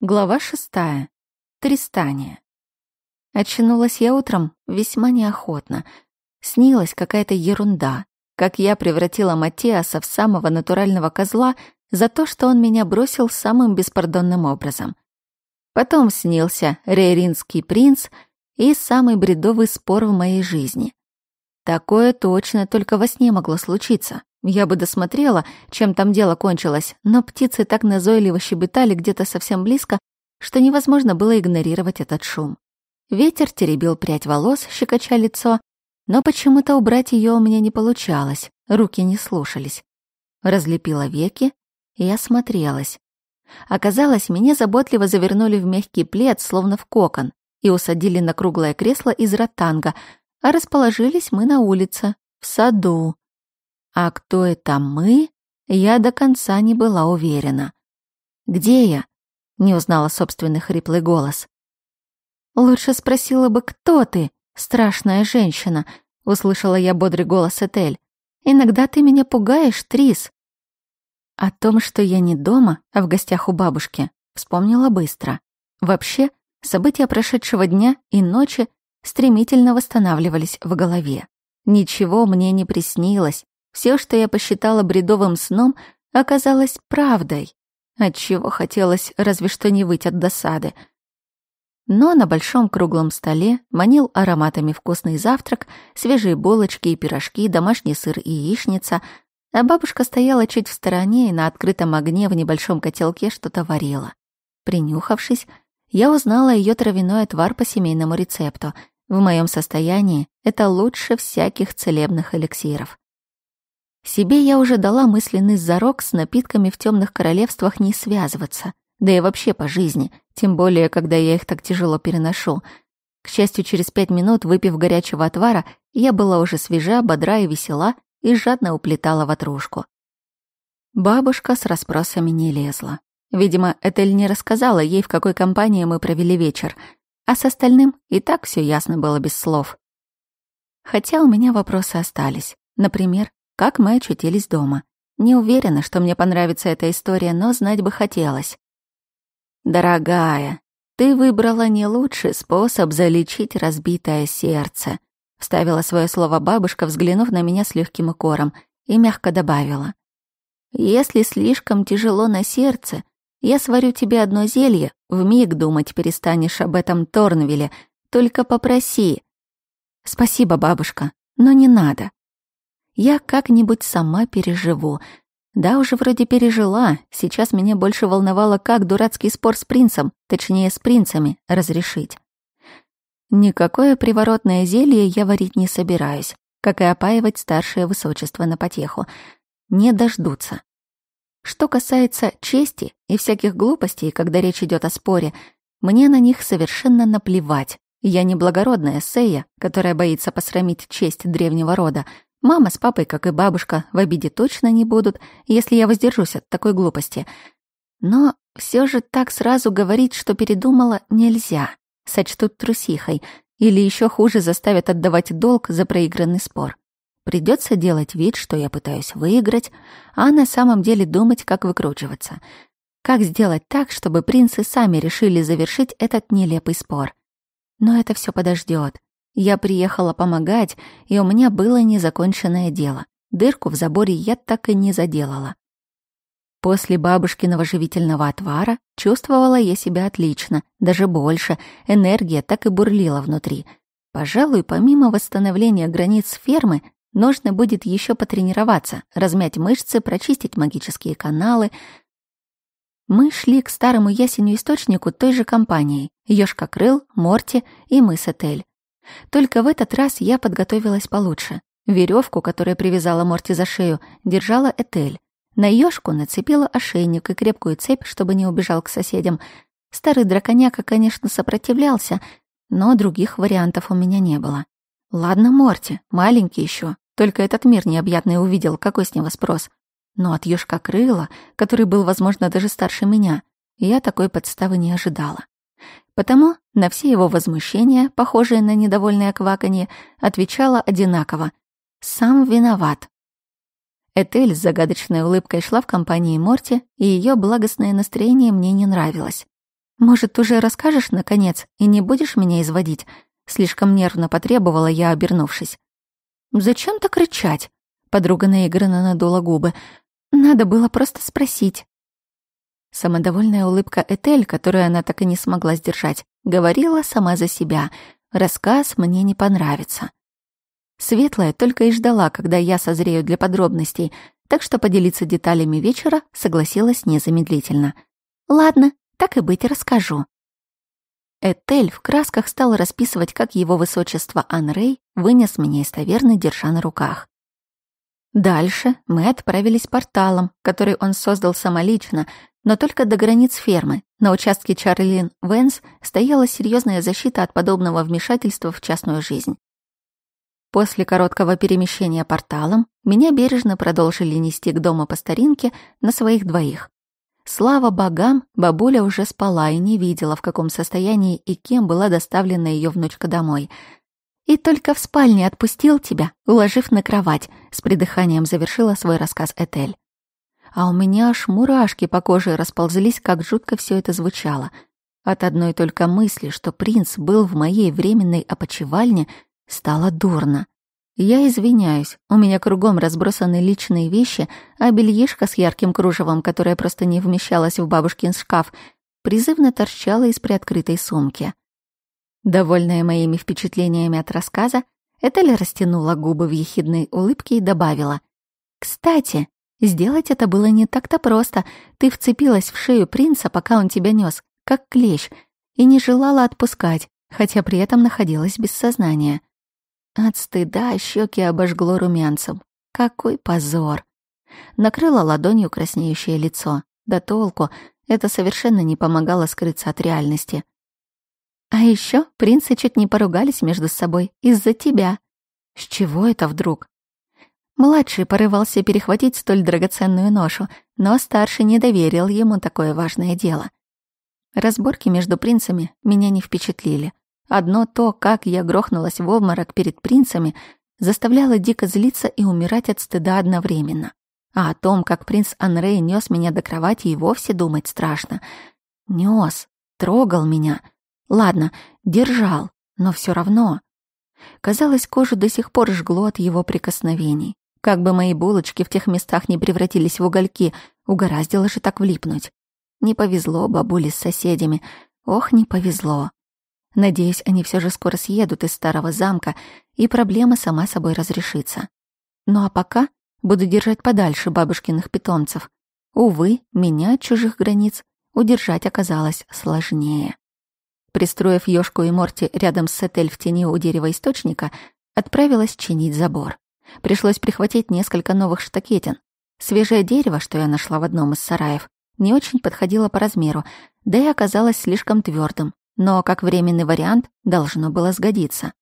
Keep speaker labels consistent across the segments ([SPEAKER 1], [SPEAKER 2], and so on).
[SPEAKER 1] Глава шестая. Тристания. Очнулась я утром весьма неохотно. Снилась какая-то ерунда, как я превратила Матиаса в самого натурального козла за то, что он меня бросил самым беспардонным образом. Потом снился Рейринский принц и самый бредовый спор в моей жизни. Такое точно только во сне могло случиться. Я бы досмотрела, чем там дело кончилось, но птицы так назойливо щебетали где-то совсем близко, что невозможно было игнорировать этот шум. Ветер теребил прядь волос, щекоча лицо, но почему-то убрать ее у меня не получалось, руки не слушались. Разлепила веки, и я смотрелась. Оказалось, меня заботливо завернули в мягкий плед, словно в кокон, и усадили на круглое кресло из ротанга, а расположились мы на улице, в саду. А кто это мы? Я до конца не была уверена. «Где я?» — не узнала собственный хриплый голос. «Лучше спросила бы, кто ты, страшная женщина?» — услышала я бодрый голос Этель. «Иногда ты меня пугаешь, Трис». О том, что я не дома, а в гостях у бабушки, вспомнила быстро. Вообще, события прошедшего дня и ночи стремительно восстанавливались в голове. Ничего мне не приснилось, все, что я посчитала бредовым сном, оказалось правдой, отчего хотелось разве что не выть от досады. Но на большом круглом столе манил ароматами вкусный завтрак, свежие булочки и пирожки, домашний сыр и яичница, а бабушка стояла чуть в стороне и на открытом огне в небольшом котелке что-то варила. Принюхавшись, я узнала ее травяной отвар по семейному рецепту. В моем состоянии это лучше всяких целебных эликсиров. Себе я уже дала мысленный зарок с напитками в темных королевствах не связываться, да и вообще по жизни, тем более, когда я их так тяжело переношу. К счастью, через пять минут, выпив горячего отвара, я была уже свежа, бодра и весела, и жадно уплетала ватрушку. Бабушка с расспросами не лезла. Видимо, Этель не рассказала ей, в какой компании мы провели вечер, а с остальным и так все ясно было без слов. Хотя у меня вопросы остались. Например, как мы очутились дома. Не уверена, что мне понравится эта история, но знать бы хотелось. «Дорогая, ты выбрала не лучший способ залечить разбитое сердце», — вставила свое слово бабушка, взглянув на меня с легким укором, и мягко добавила. «Если слишком тяжело на сердце, я сварю тебе одно зелье, вмиг думать перестанешь об этом Торнвилле, только попроси». «Спасибо, бабушка, но не надо», я как-нибудь сама переживу. Да, уже вроде пережила. Сейчас меня больше волновало, как дурацкий спор с принцем, точнее, с принцами, разрешить. Никакое приворотное зелье я варить не собираюсь, как и опаивать старшее высочество на потеху. Не дождутся. Что касается чести и всяких глупостей, когда речь идет о споре, мне на них совершенно наплевать. Я не благородная Сея, которая боится посрамить честь древнего рода, Мама с папой, как и бабушка, в обиде точно не будут, если я воздержусь от такой глупости. Но все же так сразу говорить, что передумала, нельзя. Сочтут трусихой. Или еще хуже заставят отдавать долг за проигранный спор. Придется делать вид, что я пытаюсь выиграть, а на самом деле думать, как выкручиваться. Как сделать так, чтобы принцы сами решили завершить этот нелепый спор? Но это все подождет. Я приехала помогать, и у меня было незаконченное дело. Дырку в заборе я так и не заделала. После бабушкиного живительного отвара чувствовала я себя отлично, даже больше, энергия так и бурлила внутри. Пожалуй, помимо восстановления границ фермы, нужно будет еще потренироваться, размять мышцы, прочистить магические каналы. Мы шли к старому ясеню источнику той же компании — Ёшка Крыл, Морти и мы с Этель. Только в этот раз я подготовилась получше. Веревку, которая привязала Морти за шею, держала Этель. На ёшку нацепила ошейник и крепкую цепь, чтобы не убежал к соседям. Старый драконяка, конечно, сопротивлялся, но других вариантов у меня не было. Ладно, Морти, маленький еще, только этот мир необъятный увидел, какой с него спрос. Но от ёшка крыла, который был, возможно, даже старше меня, я такой подставы не ожидала. Потому на все его возмущения, похожие на недовольное кваканье, отвечала одинаково «Сам виноват». Этель с загадочной улыбкой шла в компании Морти, и ее благостное настроение мне не нравилось. «Может, уже расскажешь, наконец, и не будешь меня изводить?» Слишком нервно потребовала я, обернувшись. «Зачем так кричать?» Подруга наигранно надула губы. «Надо было просто спросить». Самодовольная улыбка Этель, которую она так и не смогла сдержать, говорила сама за себя. «Рассказ мне не понравится». Светлая только и ждала, когда я созрею для подробностей, так что поделиться деталями вечера согласилась незамедлительно. «Ладно, так и быть, расскажу». Этель в красках стала расписывать, как его высочество Анрей вынес меня из таверны, держа на руках. Дальше мы отправились порталом, который он создал самолично, но только до границ фермы. На участке Чарлин Вэнс стояла серьезная защита от подобного вмешательства в частную жизнь. После короткого перемещения порталом меня бережно продолжили нести к дому по старинке на своих двоих. Слава богам, бабуля уже спала и не видела, в каком состоянии и кем была доставлена ее внучка домой. «И только в спальне отпустил тебя, уложив на кровать», — с придыханием завершила свой рассказ Этель а у меня аж мурашки по коже расползлись, как жутко все это звучало. От одной только мысли, что принц был в моей временной опочивальне, стало дурно. Я извиняюсь, у меня кругом разбросаны личные вещи, а бельишко с ярким кружевом, которая просто не вмещалась в бабушкин шкаф, призывно торчала из приоткрытой сумки. Довольная моими впечатлениями от рассказа, Этель растянула губы в ехидной улыбке и добавила. «Кстати, Сделать это было не так-то просто. Ты вцепилась в шею принца, пока он тебя нес, как клещ, и не желала отпускать, хотя при этом находилась без сознания. От стыда щеки обожгло румянцем. Какой позор! Накрыла ладонью краснеющее лицо. Да толку, это совершенно не помогало скрыться от реальности. А еще принцы чуть не поругались между собой из-за тебя. С чего это вдруг? Младший порывался перехватить столь драгоценную ношу, но старший не доверил ему такое важное дело. Разборки между принцами меня не впечатлили. Одно то, как я грохнулась в обморок перед принцами, заставляло дико злиться и умирать от стыда одновременно. А о том, как принц Анрей нёс меня до кровати, и вовсе думать страшно. Нёс, трогал меня. Ладно, держал, но всё равно. Казалось, кожу до сих пор жгло от его прикосновений как бы мои булочки в тех местах не превратились в угольки, угораздило же так влипнуть. Не повезло бабуле с соседями. Ох, не повезло. Надеюсь, они все же скоро съедут из старого замка, и проблема сама собой разрешится. Ну а пока буду держать подальше бабушкиных питомцев. Увы, меня от чужих границ удержать оказалось сложнее. Пристроив Ёшку и Морти рядом с Сетель в тени у дерева источника, отправилась чинить забор. Пришлось прихватить несколько новых штакетин. Свежее дерево, что я нашла в одном из сараев, не очень подходило по размеру, да и оказалось слишком твердым, но как временный вариант должно было сгодиться.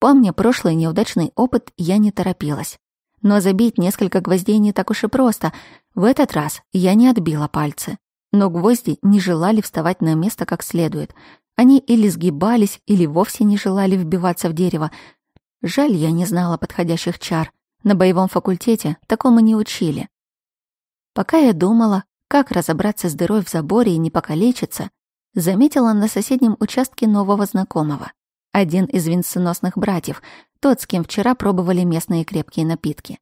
[SPEAKER 1] Помня прошлый неудачный опыт, я не торопилась. Но забить несколько гвоздей не так уж и просто. В этот раз я не отбила пальцы. Но гвозди не желали вставать на место как следует. Они или сгибались, или вовсе не желали вбиваться в дерево, Жаль, я не знала подходящих чар. На боевом факультете такому не учили. Пока я думала, как разобраться с дырой в заборе и не покалечиться, заметила на соседнем участке нового знакомого. Один из венценосных братьев, тот, с кем вчера пробовали местные крепкие напитки.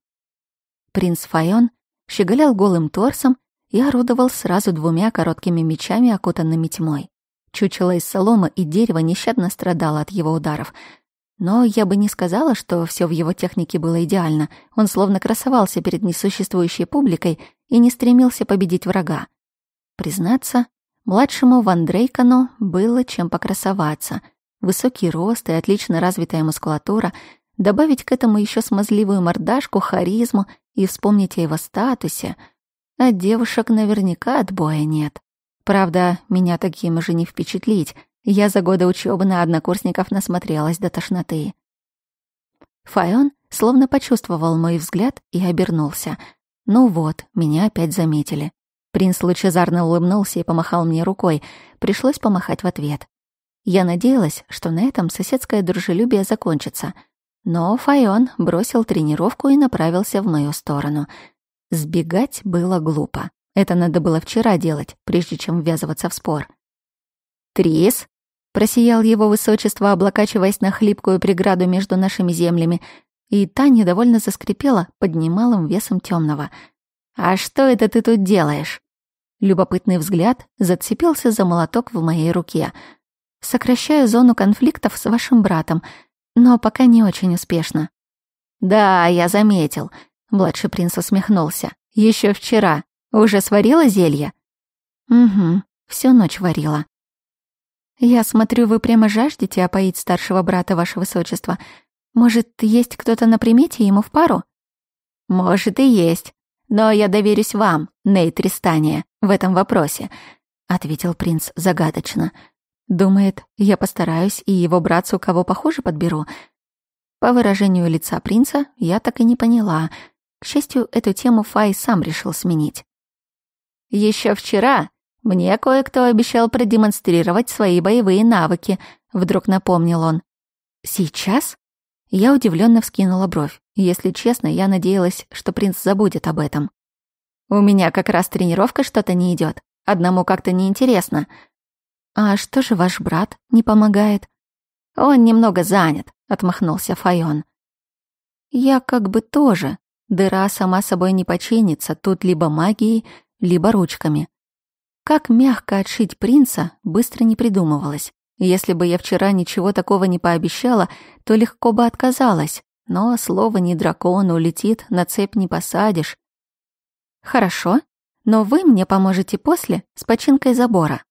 [SPEAKER 1] Принц Файон щеголял голым торсом и орудовал сразу двумя короткими мечами, окутанными тьмой. Чучело из соломы и дерева нещадно страдало от его ударов — но я бы не сказала, что все в его технике было идеально. Он словно красовался перед несуществующей публикой и не стремился победить врага. Признаться, младшему Ван Дрейкону было чем покрасоваться. Высокий рост и отлично развитая мускулатура, добавить к этому еще смазливую мордашку, харизму и вспомнить о его статусе. От девушек наверняка отбоя нет. Правда, меня таким же не впечатлить, я за годы учебы на однокурсников насмотрелась до тошноты. Файон словно почувствовал мой взгляд и обернулся. Ну вот, меня опять заметили. Принц лучезарно улыбнулся и помахал мне рукой. Пришлось помахать в ответ. Я надеялась, что на этом соседское дружелюбие закончится. Но Файон бросил тренировку и направился в мою сторону. Сбегать было глупо. Это надо было вчера делать, прежде чем ввязываться в спор. «Трис!» Просиял его высочество, облокачиваясь на хлипкую преграду между нашими землями, и та недовольно заскрипела под немалым весом темного. «А что это ты тут делаешь?» Любопытный взгляд зацепился за молоток в моей руке. «Сокращаю зону конфликтов с вашим братом, но пока не очень успешно». «Да, я заметил», — младший принц усмехнулся. Еще вчера. Уже сварила зелье?» «Угу, всю ночь варила». «Я смотрю, вы прямо жаждете опоить старшего брата, ваше высочество. Может, есть кто-то на примете ему в пару?» «Может, и есть. Но я доверюсь вам, Нейт Ристания, в этом вопросе», — ответил принц загадочно. «Думает, я постараюсь и его братцу кого похоже подберу». По выражению лица принца я так и не поняла. К счастью, эту тему Фай сам решил сменить. Еще вчера «Мне кое-кто обещал продемонстрировать свои боевые навыки», — вдруг напомнил он. «Сейчас?» Я удивленно вскинула бровь. Если честно, я надеялась, что принц забудет об этом. «У меня как раз тренировка что-то не идет. Одному как-то неинтересно». «А что же ваш брат не помогает?» «Он немного занят», — отмахнулся Файон. «Я как бы тоже. Дыра сама собой не починится, тут либо магией, либо ручками. Как мягко отшить принца, быстро не придумывалось. Если бы я вчера ничего такого не пообещала, то легко бы отказалась. Но слово «не дракон» улетит, на цепь не посадишь. «Хорошо, но вы мне поможете после с починкой забора».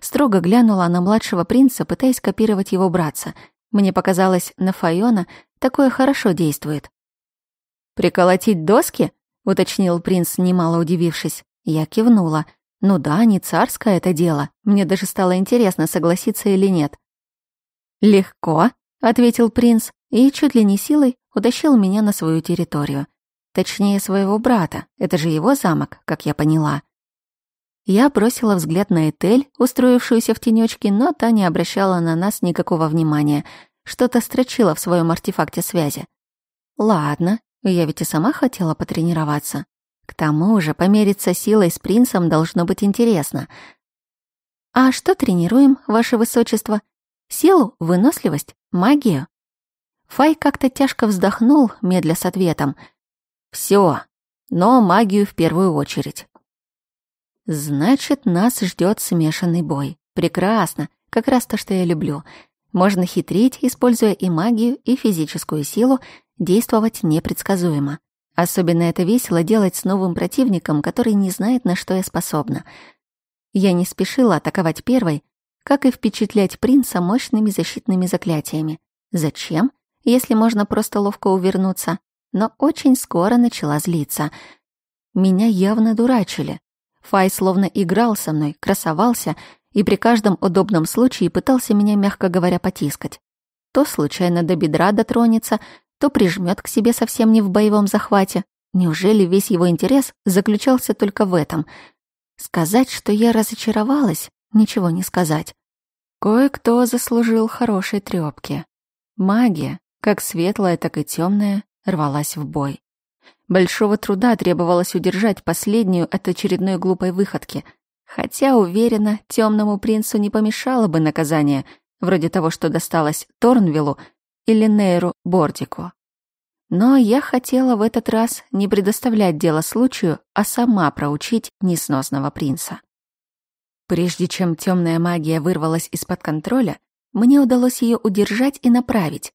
[SPEAKER 1] Строго глянула на младшего принца, пытаясь копировать его братца. Мне показалось, на Файона такое хорошо действует. «Приколотить доски?» — уточнил принц, немало удивившись. Я кивнула — ну да, не царское это дело. Мне даже стало интересно, согласиться или нет. «Легко», — ответил принц и чуть ли не силой утащил меня на свою территорию. Точнее, своего брата. Это же его замок, как я поняла. Я бросила взгляд на Этель, устроившуюся в тенечке, но та не обращала на нас никакого внимания. Что-то строчила в своем артефакте связи. «Ладно, я ведь и сама хотела потренироваться». К тому же помериться силой с принцем должно быть интересно. А что тренируем, ваше высочество? Силу, выносливость, магию? Фай как-то тяжко вздохнул, медля с ответом. Все, но магию в первую очередь. Значит, нас ждет смешанный бой. Прекрасно, как раз то, что я люблю. Можно хитрить, используя и магию, и физическую силу, действовать непредсказуемо. Особенно это весело делать с новым противником, который не знает, на что я способна. Я не спешила атаковать первой, как и впечатлять принца мощными защитными заклятиями. Зачем? Если можно просто ловко увернуться. Но очень скоро начала злиться. Меня явно дурачили. Фай словно играл со мной, красовался и при каждом удобном случае пытался меня, мягко говоря, потискать. То случайно до бедра дотронется — то прижмет к себе совсем не в боевом захвате. Неужели весь его интерес заключался только в этом? Сказать, что я разочаровалась, ничего не сказать. Кое-кто заслужил хорошей трёпки. Магия, как светлая, так и тёмная, рвалась в бой. Большого труда требовалось удержать последнюю от очередной глупой выходки. Хотя, уверена, тёмному принцу не помешало бы наказание, вроде того, что досталось Торнвиллу — или Нейру Бордику. Но я хотела в этот раз не предоставлять дело случаю, а сама проучить несносного принца. Прежде чем темная магия вырвалась из-под контроля, мне удалось ее удержать и направить.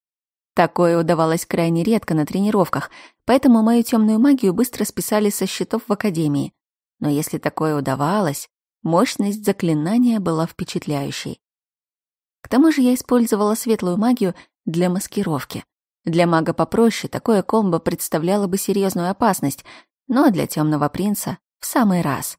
[SPEAKER 1] Такое удавалось крайне редко на тренировках, поэтому мою темную магию быстро списали со счетов в академии. Но если такое удавалось, мощность заклинания была впечатляющей. К тому же я использовала светлую магию для маскировки. Для мага попроще такое комбо представляло бы серьезную опасность, но для темного принца в самый раз.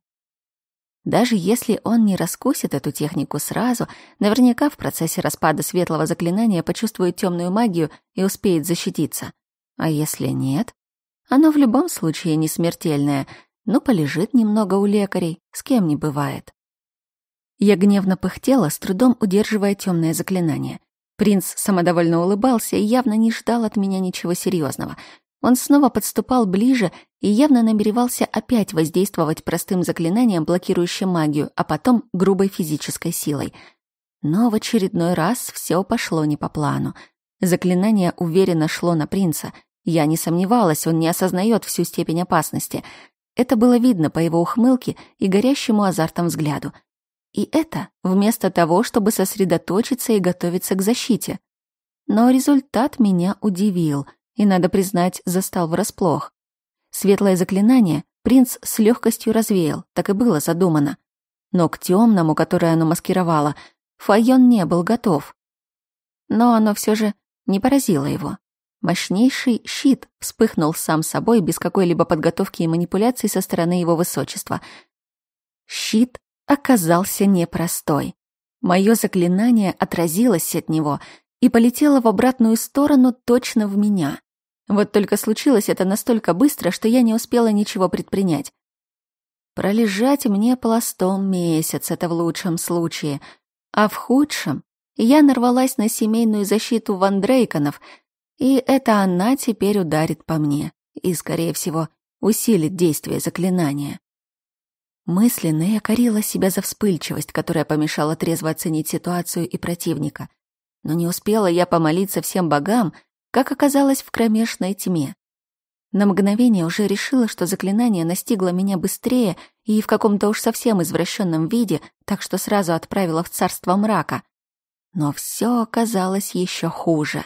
[SPEAKER 1] Даже если он не раскусит эту технику сразу, наверняка в процессе распада светлого заклинания почувствует темную магию и успеет защититься. А если нет? Оно в любом случае не смертельное, но полежит немного у лекарей, с кем не бывает. Я гневно пыхтела, с трудом удерживая темное заклинание. Принц самодовольно улыбался и явно не ждал от меня ничего серьезного. Он снова подступал ближе и явно намеревался опять воздействовать простым заклинанием, блокирующим магию, а потом грубой физической силой. Но в очередной раз все пошло не по плану. Заклинание уверенно шло на принца. Я не сомневалась, он не осознает всю степень опасности. Это было видно по его ухмылке и горящему азартом взгляду — и это вместо того, чтобы сосредоточиться и готовиться к защите. Но результат меня удивил и, надо признать, застал врасплох. Светлое заклинание принц с легкостью развеял, так и было задумано. Но к темному, которое оно маскировало, Файон не был готов. Но оно все же не поразило его. Мощнейший щит вспыхнул сам собой без какой-либо подготовки и манипуляций со стороны его высочества. Щит оказался непростой. Мое заклинание отразилось от него и полетело в обратную сторону точно в меня. Вот только случилось это настолько быстро, что я не успела ничего предпринять. Пролежать мне пластом месяц — это в лучшем случае. А в худшем я нарвалась на семейную защиту вандрейконов, и это она теперь ударит по мне и, скорее всего, усилит действие заклинания. Мысленно я корила себя за вспыльчивость, которая помешала трезво оценить ситуацию и противника. Но не успела я помолиться всем богам, как оказалось в кромешной тьме. На мгновение уже решила, что заклинание настигло меня быстрее и в каком-то уж совсем извращенном виде, так что сразу отправила в царство мрака. Но все оказалось еще хуже.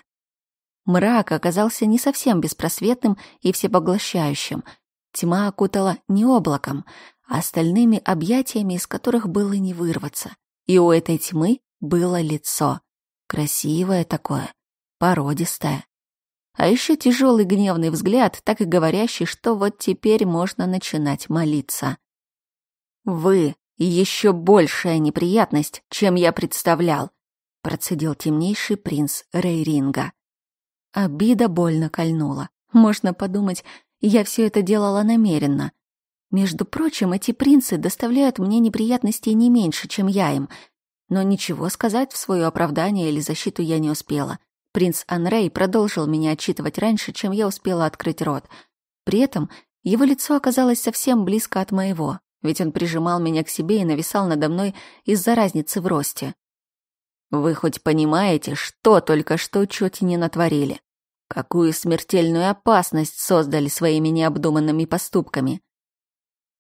[SPEAKER 1] Мрак оказался не совсем беспросветным и всепоглощающим. Тьма окутала не облаком, остальными объятиями, из которых было не вырваться. И у этой тьмы было лицо. Красивое такое, породистое. А еще тяжелый гневный взгляд, так и говорящий, что вот теперь можно начинать молиться. «Вы еще большая неприятность, чем я представлял», процедил темнейший принц Рейринга. Обида больно кольнула. Можно подумать, я все это делала намеренно. Между прочим, эти принцы доставляют мне неприятностей не меньше, чем я им. Но ничего сказать в свое оправдание или защиту я не успела. Принц Анрей продолжил меня отчитывать раньше, чем я успела открыть рот. При этом его лицо оказалось совсем близко от моего, ведь он прижимал меня к себе и нависал надо мной из-за разницы в росте. «Вы хоть понимаете, что только что чуть не натворили? Какую смертельную опасность создали своими необдуманными поступками?»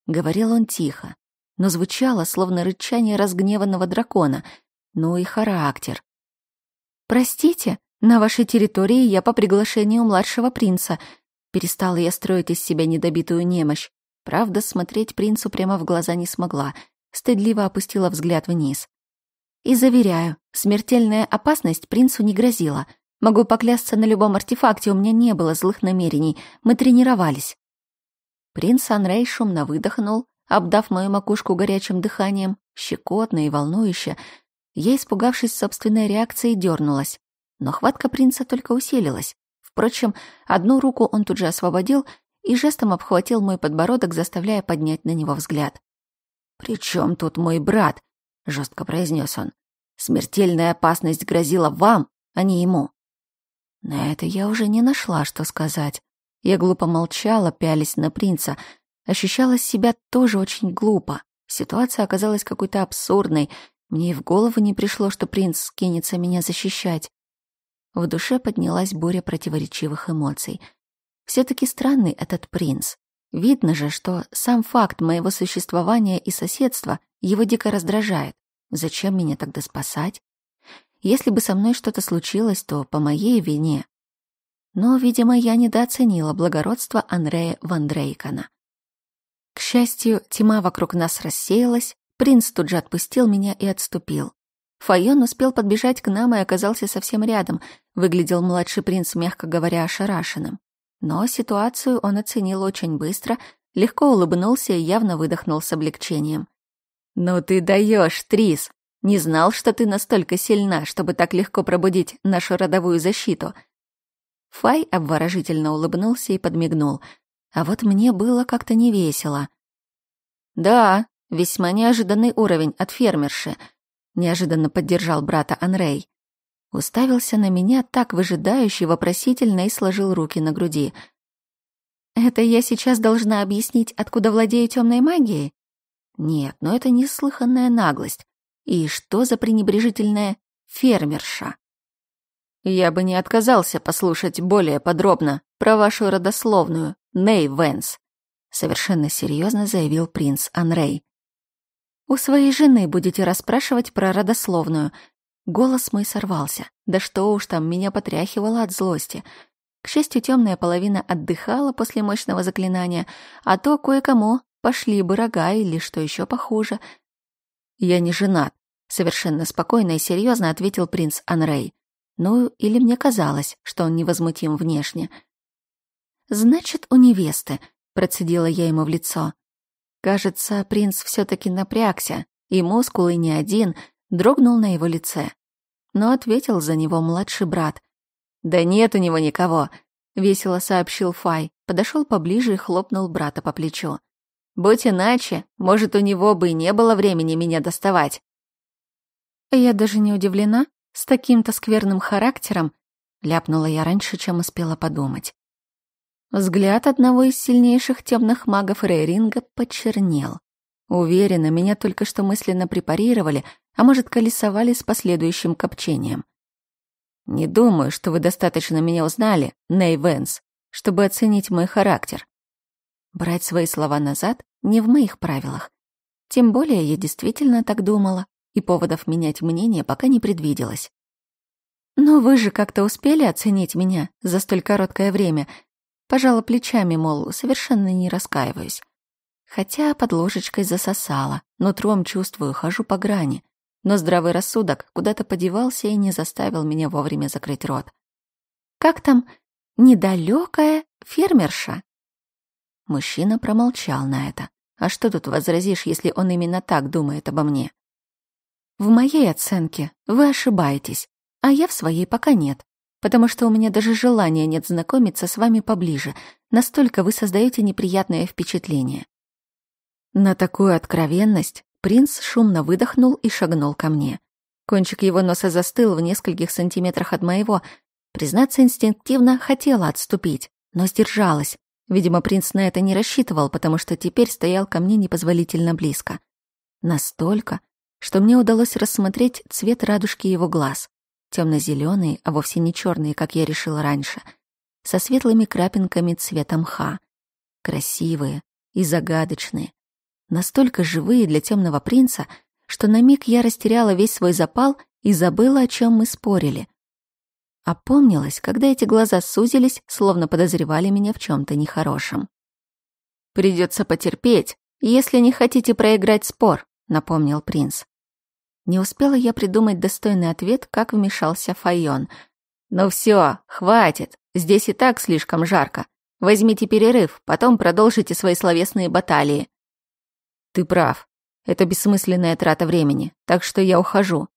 [SPEAKER 1] Говорил он тихо, но звучало, словно рычание разгневанного дракона, ну и характер. «Простите, на вашей территории я по приглашению младшего принца». Перестала я строить из себя недобитую немощь. Правда, смотреть принцу прямо в глаза не смогла. Стыдливо опустила взгляд вниз. И заверяю, смертельная опасность принцу не грозила. Могу поклясться на любом артефакте, у меня не было злых намерений. Мы тренировались. Принц Анрей шумно выдохнул, обдав мою макушку горячим дыханием, щекотно и волнующе. Я, испугавшись собственной реакции, дернулась. Но хватка принца только усилилась. Впрочем, одну руку он тут же освободил и жестом обхватил мой подбородок, заставляя поднять на него взгляд. «При чем тут мой брат?» — жестко произнес он. «Смертельная опасность грозила вам, а не ему». На это я уже не нашла, что сказать. Я глупо молчала, пялись на принца. Ощущала себя тоже очень глупо. Ситуация оказалась какой-то абсурдной. Мне и в голову не пришло, что принц кинется меня защищать. В душе поднялась буря противоречивых эмоций. Все-таки странный этот принц. Видно же, что сам факт моего существования и соседства его дико раздражает. Зачем меня тогда спасать? Если бы со мной что-то случилось, то по моей вине, но, видимо, я недооценила благородство Андрея Вандрейкана. К счастью, тьма вокруг нас рассеялась, принц тут же отпустил меня и отступил. Файон успел подбежать к нам и оказался совсем рядом, выглядел младший принц, мягко говоря, ошарашенным. Но ситуацию он оценил очень быстро, легко улыбнулся и явно выдохнул с облегчением. «Ну ты даешь, Трис! Не знал, что ты настолько сильна, чтобы так легко пробудить нашу родовую защиту», Фай обворожительно улыбнулся и подмигнул. А вот мне было как-то невесело. «Да, весьма неожиданный уровень от фермерши», — неожиданно поддержал брата Анрей. Уставился на меня так выжидающе, вопросительно и сложил руки на груди. «Это я сейчас должна объяснить, откуда владею темной магией?» «Нет, но это неслыханная наглость. И что за пренебрежительная фермерша?» Я бы не отказался послушать более подробно про вашу родословную, Ней Вэнс», — совершенно серьезно заявил принц Анрей. «У своей жены будете расспрашивать про родословную». Голос мой сорвался. Да что уж там, меня потряхивало от злости. К счастью, темная половина отдыхала после мощного заклинания, а то кое-кому пошли бы рога или что еще похуже. «Я не женат», — совершенно спокойно и серьезно ответил принц Анрей. Ну, или мне казалось, что он невозмутим внешне. «Значит, у невесты», — процедила я ему в лицо. Кажется, принц все таки напрягся, и мускулы не один дрогнул на его лице. Но ответил за него младший брат. «Да нет у него никого», — весело сообщил Фай, подошел поближе и хлопнул брата по плечу. «Будь иначе, может, у него бы и не было времени меня доставать». Я даже не удивлена, с таким-то скверным характером?» — ляпнула я раньше, чем успела подумать. Взгляд одного из сильнейших темных магов Рейринга почернел. Уверена, меня только что мысленно препарировали, а может, колесовали с последующим копчением. «Не думаю, что вы достаточно меня узнали, Ней Венс, чтобы оценить мой характер». Брать свои слова назад не в моих правилах. Тем более я действительно так думала и поводов менять мнение пока не предвиделось. «Но вы же как-то успели оценить меня за столь короткое время?» Пожала плечами, мол, совершенно не раскаиваюсь. Хотя под ложечкой засосала, нутром чувствую, хожу по грани. Но здравый рассудок куда-то подевался и не заставил меня вовремя закрыть рот. «Как там? Недалекая фермерша?» Мужчина промолчал на это. «А что тут возразишь, если он именно так думает обо мне?» В моей оценке вы ошибаетесь, а я в своей пока нет, потому что у меня даже желания нет знакомиться с вами поближе, настолько вы создаете неприятное впечатление». На такую откровенность принц шумно выдохнул и шагнул ко мне. Кончик его носа застыл в нескольких сантиметрах от моего. Признаться, инстинктивно хотела отступить, но сдержалась. Видимо, принц на это не рассчитывал, потому что теперь стоял ко мне непозволительно близко. Настолько, что мне удалось рассмотреть цвет радужки его глаз. Темно-зеленые, а вовсе не черные, как я решила раньше, со светлыми крапинками цвета мха. Красивые и загадочные. Настолько живые для темного принца, что на миг я растеряла весь свой запал и забыла, о чем мы спорили. Опомнилась, когда эти глаза сузились, словно подозревали меня в чем-то нехорошем. «Придется потерпеть, если не хотите проиграть спор», — напомнил принц. Не успела я придумать достойный ответ, как вмешался Файон. «Ну все, хватит, здесь и так слишком жарко. Возьмите перерыв, потом продолжите свои словесные баталии». «Ты прав. Это бессмысленная трата времени, так что я ухожу».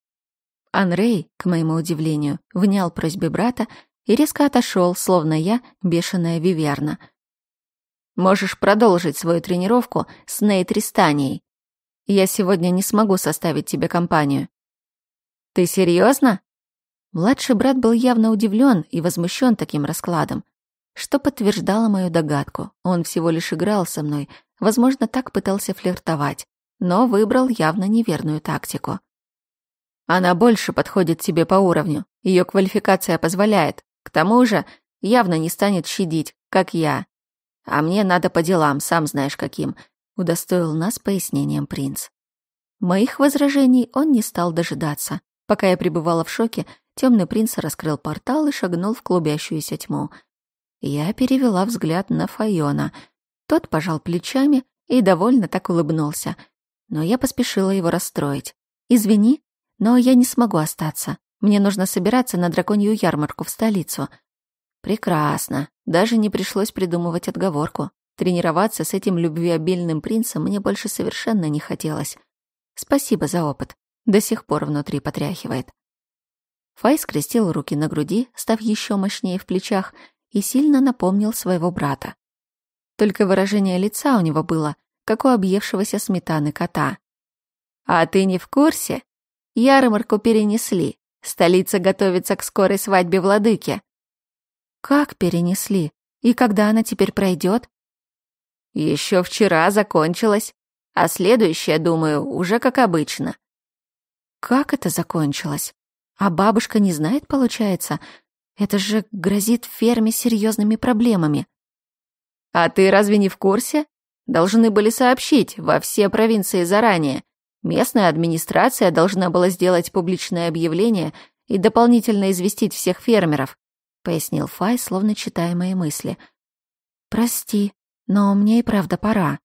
[SPEAKER 1] Анрей, к моему удивлению, внял просьбе брата и резко отошел, словно я бешеная виверна. «Можешь продолжить свою тренировку с Нейт Ристанией. Я сегодня не смогу составить тебе компанию». «Ты серьезно? Младший брат был явно удивлен и возмущен таким раскладом, что подтверждало мою догадку. Он всего лишь играл со мной, возможно, так пытался флиртовать, но выбрал явно неверную тактику. «Она больше подходит тебе по уровню, ее квалификация позволяет. К тому же явно не станет щадить, как я. А мне надо по делам, сам знаешь каким удостоил нас пояснением принц. Моих возражений он не стал дожидаться. Пока я пребывала в шоке, темный принц раскрыл портал и шагнул в клубящуюся тьму. Я перевела взгляд на Файона. Тот пожал плечами и довольно так улыбнулся. Но я поспешила его расстроить. «Извини, но я не смогу остаться. Мне нужно собираться на драконью ярмарку в столицу». «Прекрасно. Даже не пришлось придумывать отговорку. Тренироваться с этим любвеобильным принцем мне больше совершенно не хотелось. Спасибо за опыт. До сих пор внутри потряхивает. Фай скрестил руки на груди, став еще мощнее в плечах, и сильно напомнил своего брата. Только выражение лица у него было, как у объевшегося сметаны кота. «А ты не в курсе? Ярмарку перенесли. Столица готовится к скорой свадьбе владыки». «Как перенесли? И когда она теперь пройдет?» Еще вчера закончилось, а следующее, думаю, уже как обычно». «Как это закончилось? А бабушка не знает, получается? Это же грозит ферме серьезными проблемами».
[SPEAKER 2] «А ты разве не в курсе? Должны были сообщить во все провинции заранее. Местная администрация должна была сделать публичное объявление и дополнительно известить всех фермеров», пояснил Фай, словно читая мои мысли.
[SPEAKER 1] «Прости», но мне и правда пора.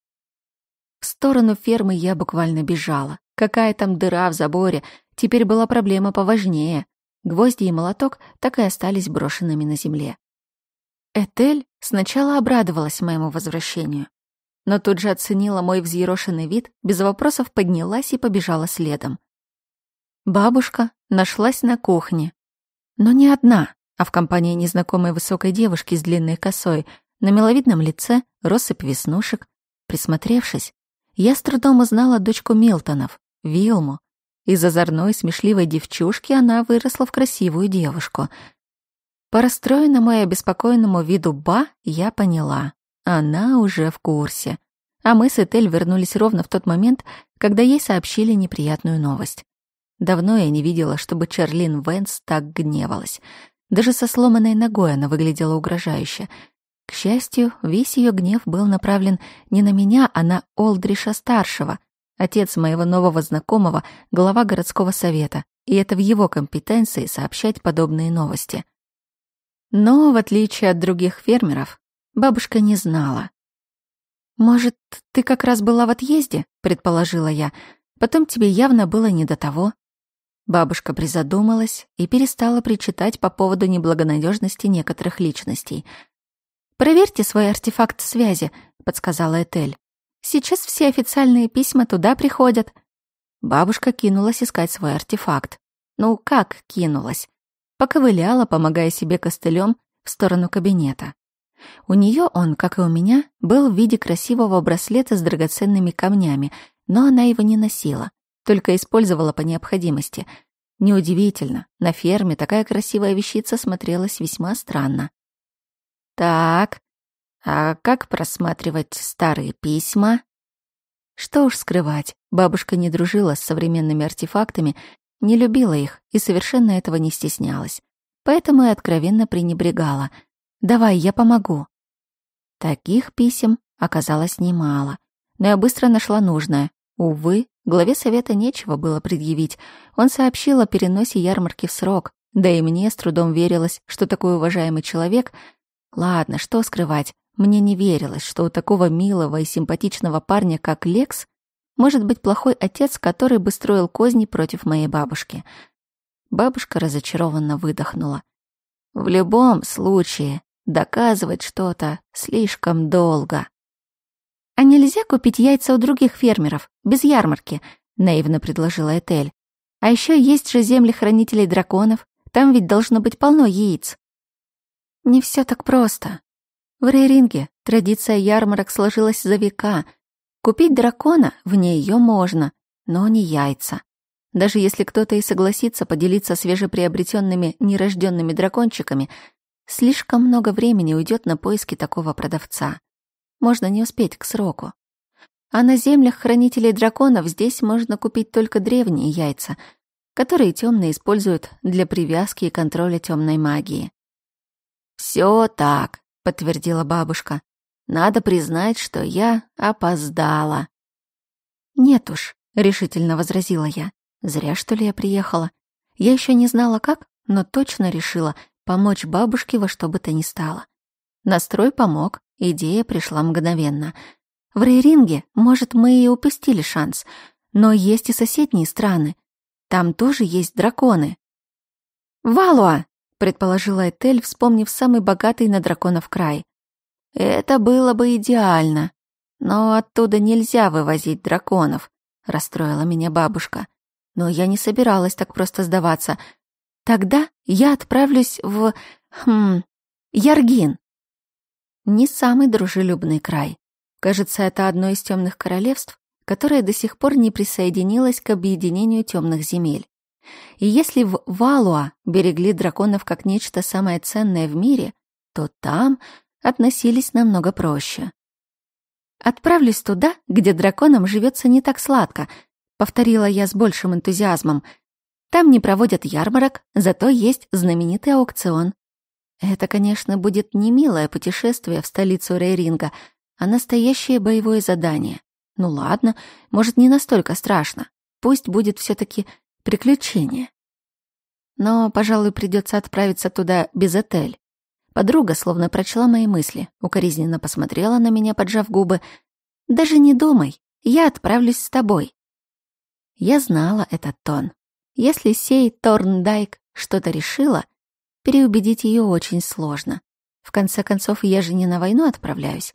[SPEAKER 1] В сторону фермы я буквально бежала. Какая там дыра в заборе, теперь была проблема поважнее. Гвозди и молоток так и остались брошенными на земле. Этель сначала обрадовалась моему возвращению, но тут же оценила мой взъерошенный вид, без вопросов поднялась и побежала следом. Бабушка нашлась на кухне. Но не одна, а в компании незнакомой высокой девушки с длинной косой, на миловидном лице россыпь веснушек. Присмотревшись, я с трудом узнала дочку Милтонов, Вилму. Из озорной, смешливой девчушки она выросла в красивую девушку. По расстроенному и обеспокоенному виду Ба я поняла. Она уже в курсе. А мы с Этель вернулись ровно в тот момент, когда ей сообщили неприятную новость. Давно я не видела, чтобы Чарлин Венс так гневалась. Даже со сломанной ногой она выглядела угрожающе — к счастью, весь ее гнев был направлен не на меня, а на Олдриша-старшего, отец моего нового знакомого, глава городского совета, и это в его компетенции сообщать подобные новости. Но, в отличие от других фермеров, бабушка не знала. «Может, ты как раз была в отъезде?» — предположила я. «Потом тебе явно было не до того». Бабушка призадумалась и перестала причитать по поводу неблагонадежности некоторых личностей — «Проверьте свой артефакт связи», — подсказала Этель. «Сейчас все официальные письма туда приходят». Бабушка кинулась искать свой артефакт. Ну, как кинулась? Поковыляла, помогая себе костылем, в сторону кабинета. У нее он, как и у меня, был в виде красивого браслета с драгоценными камнями, но она его не носила, только использовала по необходимости. Неудивительно, на ферме такая красивая вещица смотрелась весьма странно. Так, а как просматривать старые письма? Что уж скрывать, бабушка не дружила с современными артефактами, не любила их и совершенно этого не стеснялась. Поэтому и откровенно пренебрегала. «Давай, я помогу». Таких писем оказалось немало, но я быстро нашла нужное. Увы, главе совета нечего было предъявить. Он сообщил о переносе ярмарки в срок, да и мне с трудом верилось, что такой уважаемый человек Ладно, что скрывать, мне не верилось, что у такого милого и симпатичного парня, как Лекс, может быть плохой отец, который бы строил козни против моей бабушки. Бабушка разочарованно выдохнула. В любом случае, доказывать что-то слишком долго. «А нельзя купить яйца у других фермеров, без ярмарки?» — наивно предложила Этель. «А еще есть же земли хранителей драконов, там ведь должно быть полно яиц». Не все так просто. В Рейринге традиция ярмарок сложилась за века. Купить дракона вне ее можно, но не яйца. Даже если кто-то и согласится поделиться свежеприобретенными нерожденными дракончиками, слишком много времени уйдет на поиски такого продавца. Можно не успеть к сроку. А на землях хранителей драконов здесь можно купить только древние яйца, которые темные используют для привязки и контроля темной магии. «Все так», — подтвердила бабушка. «Надо признать, что я опоздала». «Нет уж», — решительно возразила я. «Зря, что ли, я приехала. Я еще не знала, как, но точно решила помочь бабушке во что бы то ни стало. Настрой помог, идея пришла мгновенно. В Рейринге, может, мы и упустили шанс, но есть и соседние страны. Там тоже есть драконы». «Валуа!» предположила Этель, вспомнив самый богатый на драконов край. «Это было бы идеально, но оттуда нельзя вывозить драконов», — расстроила меня бабушка. «Но я не собиралась так просто сдаваться. Тогда я отправлюсь в... Хм... Яргин». Не самый дружелюбный край. Кажется, это одно из темных королевств, которое до сих пор не присоединилось к объединению темных земель. И если в Валуа берегли драконов как нечто самое ценное в мире, то там относились намного проще. «Отправлюсь туда, где драконам живется не так сладко», — повторила я с большим энтузиазмом. «Там не проводят ярмарок, зато есть знаменитый аукцион». Это, конечно, будет не милое путешествие в столицу Рейринга, а настоящее боевое задание. Ну ладно, может, не настолько страшно. Пусть будет все таки приключение. Но, пожалуй, придется отправиться туда без отель. Подруга словно прочла мои мысли, укоризненно посмотрела на меня, поджав губы. «Даже не думай, я отправлюсь с тобой». Я знала этот тон. Если сей Торндайк что-то решила, переубедить ее очень сложно. В конце концов, я же не на войну отправляюсь.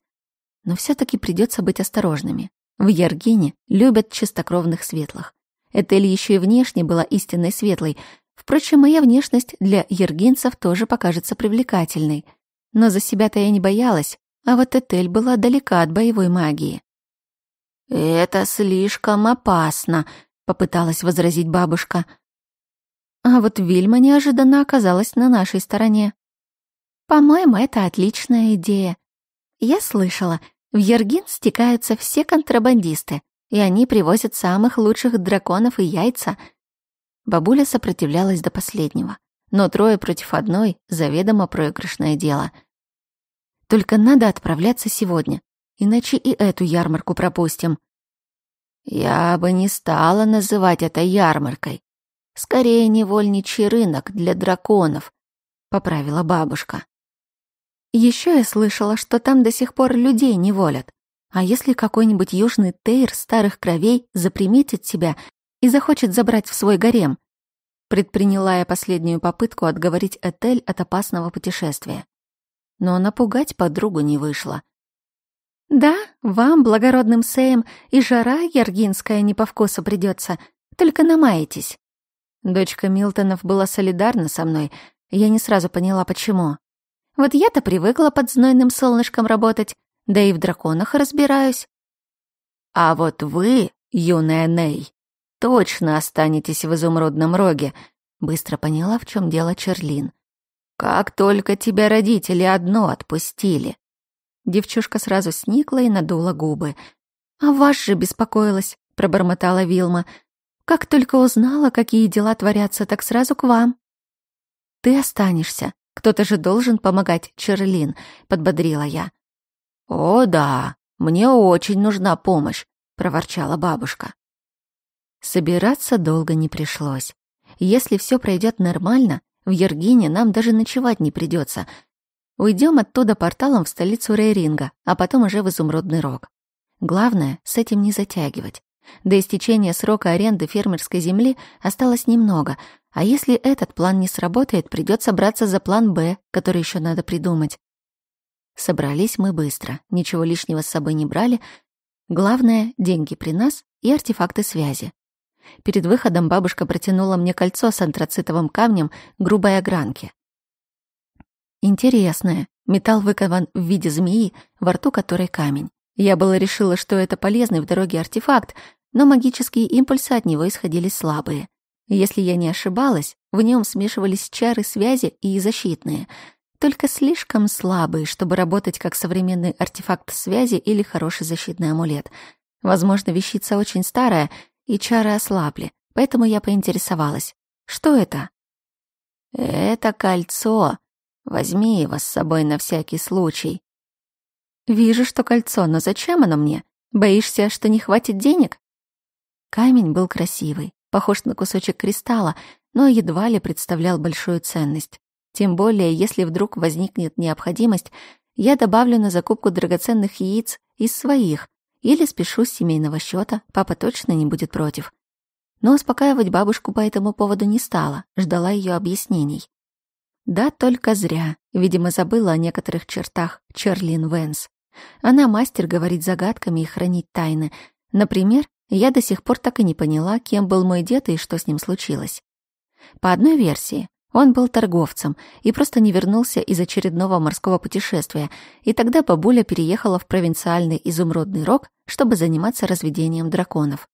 [SPEAKER 1] Но все таки придется быть осторожными. В Яргине любят чистокровных светлых. Этель еще и внешне была истинной светлой. Впрочем, моя внешность для ергенцев тоже покажется привлекательной. Но за себя-то я не боялась, а вот Этель была далека от боевой магии. «Это слишком опасно», — попыталась возразить бабушка. А вот Вильма неожиданно оказалась на нашей стороне. «По-моему, это отличная идея. Я слышала, в Ергин стекаются все контрабандисты, и они привозят самых лучших драконов и яйца». Бабуля сопротивлялась до последнего, но трое против одной — заведомо проигрышное дело. «Только надо отправляться сегодня, иначе и эту ярмарку пропустим». «Я бы не стала называть это ярмаркой. Скорее, невольничий рынок для драконов», — поправила бабушка. Еще я слышала, что там до сих пор людей не волят. А если какой-нибудь южный тейр старых кровей заприметит тебя и захочет забрать в свой гарем?» Предприняла я последнюю попытку отговорить Этель от опасного путешествия. Но напугать подругу не вышло. «Да, вам, благородным сеем, и жара яргинская не по вкусу придется, только намаетесь». Дочка Милтонов была солидарна со мной, я не сразу поняла, почему. «Вот я-то привыкла под знойным солнышком работать, да и в драконах разбираюсь. А вот вы, юная Ней, точно останетесь в изумрудном роге, быстро поняла, в чем дело Черлин. Как только тебя родители одно отпустили. Девчушка сразу сникла и надула губы. А вас же беспокоилась, пробормотала Вилма. Как только узнала, какие дела творятся, так сразу к вам. Ты останешься. Кто-то же должен помогать, Черлин, подбодрила я. «О, да, мне очень нужна помощь», — проворчала бабушка. Собираться долго не пришлось. Если все пройдет нормально, в Ергине нам даже ночевать не придется. Уйдем оттуда порталом в столицу Рейринга, а потом уже в Изумрудный Рог. Главное, с этим не затягивать. До истечения срока аренды фермерской земли осталось немного, а если этот план не сработает, придется браться за план «Б», который еще надо придумать. Собрались мы быстро, ничего лишнего с собой не брали. Главное — деньги при нас и артефакты связи. Перед выходом бабушка протянула мне кольцо с антрацитовым камнем грубой огранки. Интересное. Металл выкован в виде змеи, во рту которой камень. Я было решила, что это полезный в дороге артефакт, но магические импульсы от него исходили слабые. Если я не ошибалась, в нем смешивались чары связи и защитные — только слишком слабый, чтобы работать как современный артефакт связи или хороший защитный амулет. Возможно, вещица очень старая, и чары ослабли, поэтому я поинтересовалась. Что это? Это кольцо. Возьми его с собой на всякий случай. Вижу, что кольцо, но зачем оно мне? Боишься, что не хватит денег? Камень был красивый, похож на кусочек кристалла, но едва ли представлял большую ценность. Тем более, если вдруг возникнет необходимость, я добавлю на закупку драгоценных яиц из своих или спешу с семейного счета, папа точно не будет против. Но успокаивать бабушку по этому поводу не стала, ждала ее объяснений. Да, только зря. Видимо, забыла о некоторых чертах Черлин Вэнс. Она мастер говорить загадками и хранить тайны. Например, я до сих пор так и не поняла, кем был мой дед и что с ним случилось. По одной версии, он был торговцем и просто не вернулся из очередного морского путешествия, и тогда бабуля переехала в провинциальный изумрудный рог, чтобы заниматься разведением драконов.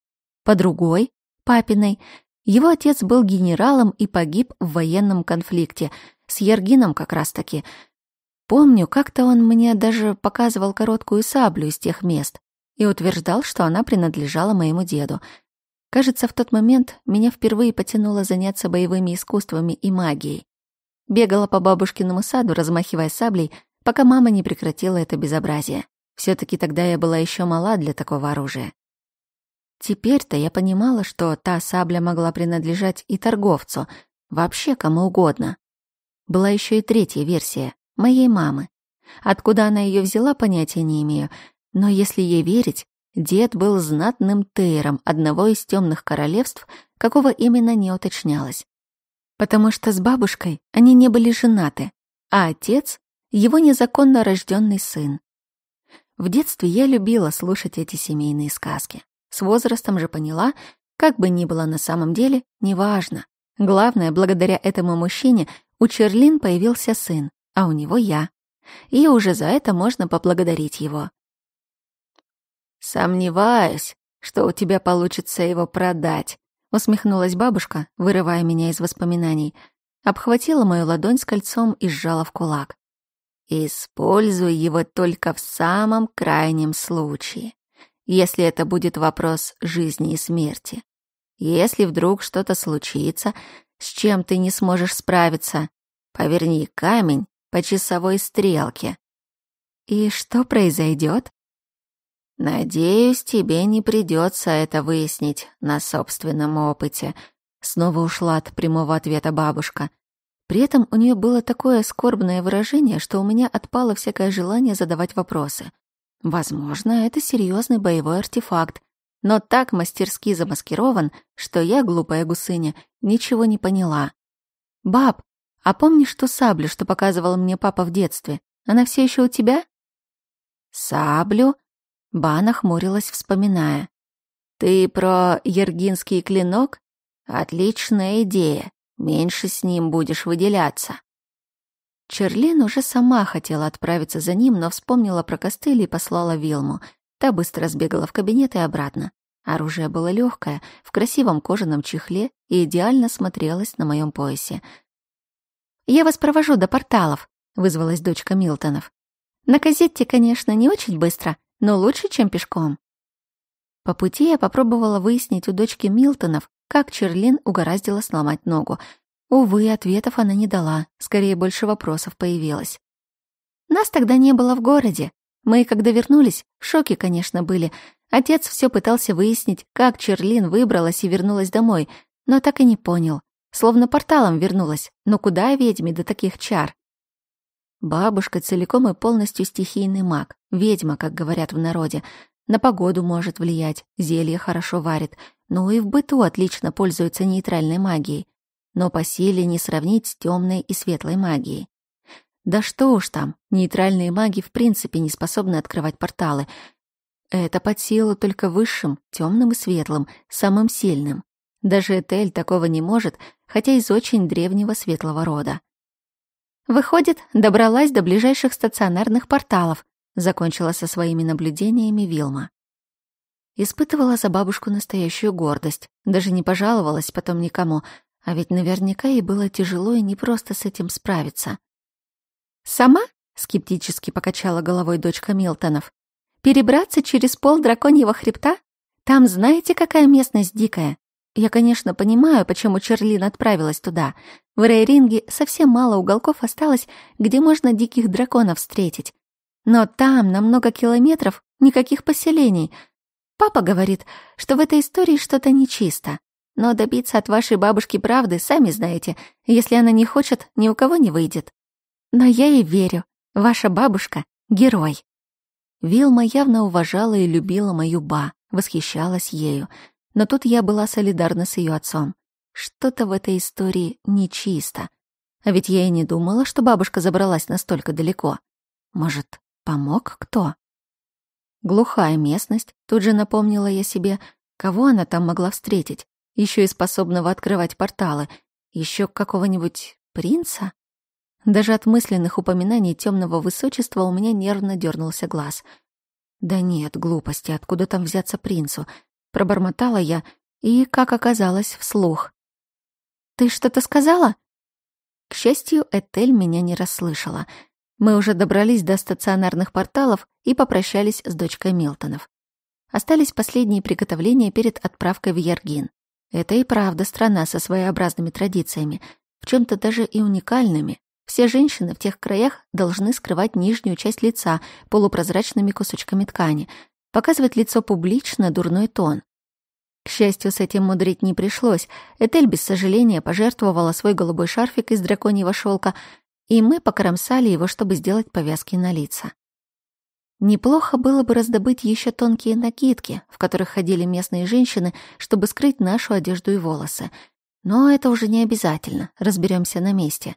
[SPEAKER 1] По другой, папиной, его отец был генералом и погиб в военном конфликте, с Ергином как раз-таки. Помню, как-то он мне даже показывал короткую саблю из тех мест и утверждал, что она принадлежала моему деду — Кажется, в тот момент меня впервые потянуло заняться боевыми искусствами и магией. Бегала по бабушкиному саду, размахивая саблей, пока мама не прекратила это безобразие. все таки тогда я была еще мала для такого оружия. Теперь-то я понимала, что та сабля могла принадлежать и торговцу, вообще кому угодно. Была еще и третья версия, моей мамы. Откуда она ее взяла, понятия не имею, но если ей верить, Дед был знатным тейром одного из темных королевств, какого именно не уточнялось. Потому что с бабушкой они не были женаты, а отец — его незаконно рожденный сын. В детстве я любила слушать эти семейные сказки. С возрастом же поняла, как бы ни было на самом деле, неважно. Главное, благодаря этому мужчине у Черлин появился сын, а у него я. И уже за это можно поблагодарить его. «Сомневаюсь, что у тебя получится его продать», — усмехнулась бабушка, вырывая меня из воспоминаний, обхватила мою ладонь с кольцом и сжала в кулак. «Используй его только в самом крайнем случае, если это будет вопрос жизни и смерти. Если вдруг что-то случится, с чем ты не сможешь справиться, поверни камень по часовой стрелке». «И что произойдет?»
[SPEAKER 2] Надеюсь, тебе не придется это выяснить на собственном опыте. Снова ушла от прямого ответа бабушка. При этом у нее было такое скорбное выражение, что у меня отпало всякое желание задавать вопросы. Возможно, это серьезный боевой артефакт, но так мастерски замаскирован, что я, глупая гусыня, ничего не поняла. «Баб, а помнишь ту саблю, что показывал мне папа в детстве? Она все еще у тебя?» «Саблю?» Ба нахмурилась, вспоминая. «Ты про ергинский клинок? Отличная идея. Меньше с ним будешь выделяться».
[SPEAKER 1] Черлин уже сама хотела отправиться за ним, но вспомнила про костыль и послала Вилму. Та быстро сбегала в кабинет и обратно. Оружие было легкое, в красивом кожаном чехле и идеально смотрелось на моем поясе. «Я вас провожу до порталов», — вызвалась дочка Милтонов. «На газетте, конечно, не очень быстро, но лучше, чем пешком. По пути я попробовала выяснить у дочки Милтонов, как Черлин угораздила сломать ногу. Увы, ответов она не дала, скорее больше вопросов появилось. Нас тогда не было в городе. Мы, когда вернулись, в шоке, конечно, были. Отец все пытался выяснить, как Черлин выбралась и вернулась домой, но так и не понял. Словно порталом вернулась, но куда ведьме до таких чар? Бабушка целиком и полностью стихийный маг, ведьма, как говорят в народе. На погоду может влиять, зелье хорошо варит, ну и в быту отлично пользуется нейтральной магией. Но по силе не сравнить с темной и светлой магией. Да что уж там, нейтральные маги в принципе не способны открывать порталы. Это под силу только высшим, темным и светлым, самым сильным. Даже Этель такого не может, хотя из очень древнего светлого рода. Выходит, добралась до ближайших стационарных порталов, закончила со своими наблюдениями Вилма. Испытывала за бабушку настоящую гордость, даже не пожаловалась потом никому, а ведь наверняка ей было тяжело и непросто с этим справиться. «Сама?» — скептически покачала головой дочка Милтонов. «Перебраться через пол драконьего хребта? Там знаете, какая местность дикая? Я, конечно, понимаю, почему Черлин отправилась туда. В Рейринге совсем мало уголков осталось, где можно диких драконов встретить. Но там, на много километров, никаких поселений. Папа говорит, что в этой истории что-то нечисто. Но добиться от вашей бабушки правды, сами знаете, если она не хочет, ни у кого не выйдет. Но я ей верю. Ваша бабушка — герой. Вилма явно уважала и любила мою ба, восхищалась ею — но тут я была солидарна с ее отцом. Что-то в этой истории нечисто. А ведь я и не думала, что бабушка забралась настолько далеко. Может, помог кто? Глухая местность, тут же напомнила я себе, кого она там могла встретить, еще и способного открывать порталы, еще какого-нибудь принца? Даже от мысленных упоминаний темного высочества у меня нервно дернулся глаз. Да нет, глупости, откуда там взяться принцу? Пробормотала я и, как оказалось, вслух. «Ты что-то сказала?» К счастью, Этель меня не расслышала. Мы уже добрались до стационарных порталов и попрощались с дочкой Милтонов. Остались последние приготовления перед отправкой в Яргин. Это и правда страна со своеобразными традициями, в чем то даже и уникальными. Все женщины в тех краях должны скрывать нижнюю часть лица полупрозрачными кусочками ткани — показывать лицо публично дурной тон. К счастью, с этим мудрить не пришлось. Этель без сожаления пожертвовала свой голубой шарфик из драконьего шелка, и мы покромсали его, чтобы сделать повязки на лица. Неплохо было бы раздобыть еще тонкие накидки, в которых ходили местные женщины, чтобы скрыть нашу одежду и волосы. Но это уже не обязательно, разберемся на месте.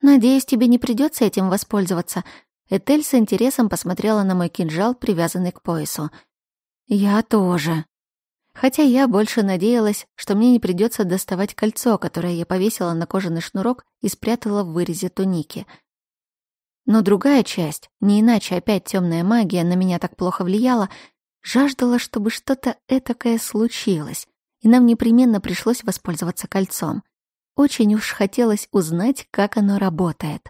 [SPEAKER 1] «Надеюсь, тебе не придется этим воспользоваться», Этель с интересом посмотрела на мой кинжал, привязанный к поясу. «Я тоже». Хотя я больше надеялась, что мне не придется доставать кольцо, которое я повесила на кожаный шнурок и спрятала в вырезе туники. Но другая часть, не иначе опять темная магия на меня так плохо влияла, жаждала, чтобы что-то этакое случилось, и нам непременно пришлось воспользоваться кольцом. Очень уж хотелось узнать, как оно работает.